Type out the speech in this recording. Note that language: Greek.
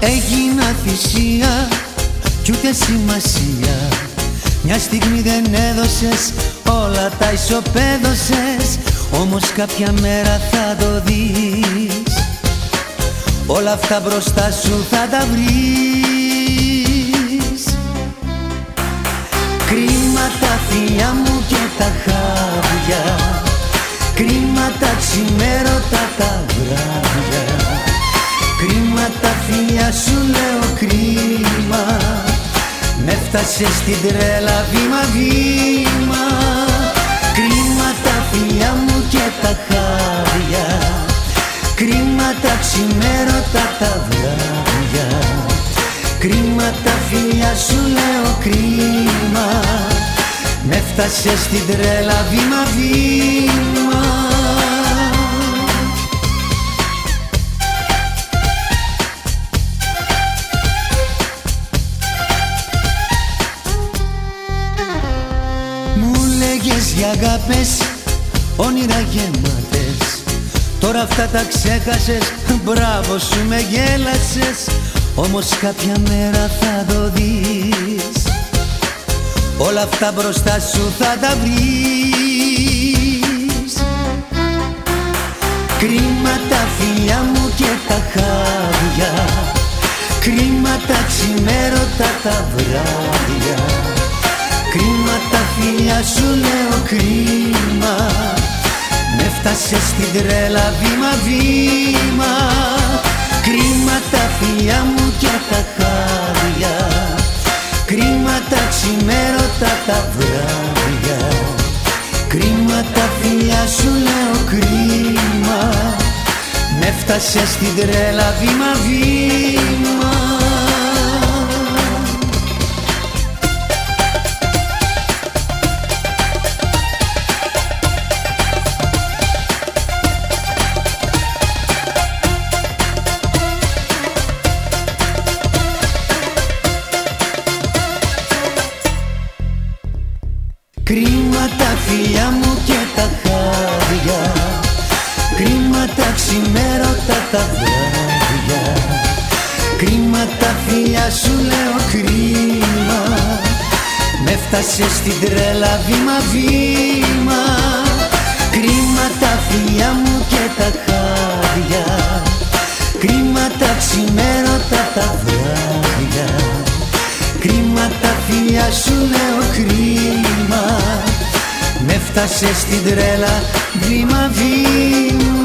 Έγινα θυσία κι ούτε σημασία. Μια στιγμή δεν έδωσες όλα τα ισοπαίδωσες. Όμως κάποια μέρα θα το δεις. Όλα αυτά μπροστά σου θα τα βρεις. Κρίμα τα φιλιά μου και τα χάδια. Κρίμα τα ξημέρωτα τα βράδια κρίμα Με φτάσε στην τρέλα βήμα βήμα. Κρίμα τα φιλιά μου και τα χάδια Κρίμα τα ξημέρωτα τα βράδια. Κρίμα τα φιλιά σου λέω κρίμα. Με φτάσε στην τρέλα βήμα βήμα για αγάπες όνειρα γεμάτες. Τώρα αυτά τα ξέχασες, μπράβο σου με γέλασες. Όμως κάποια μέρα θα το δεις. Όλα αυτά μπροστά σου θα τα βρεις. Κρίμα τα φιλιά μου και τα χάδια. Κρίμα τα ξημέρωτα τα βράδια. Κρίμα τα φιλιά σου λέω κρίμα. Με φτάσε στην τρέλα βήμα βήμα. Κρίμα τα φιλιά μου και τα χάδια Κρίμα τα ξημέρωτα τα βράδια. Κρίμα τα φιλιά σου λέω κρίμα. Με φτάσε στην τρέλα βήμα βήμα Κρίμα τα φιλιά μου και τα χάδια Κρίμα τα ξημέρωτα τα βράδια. Κρίμα τα φιλιά σου λέω κρίμα. Με φτάσε στην τρέλα βήμα βήμα. Κρίμα τα φιλιά μου και τα χάδια Κρίμα τα ξημέρωτα τα βράδια Κρίμα τα φιλιά σου λέω κρίμα. Με φτάσες στην τρέλα βήμα βήμα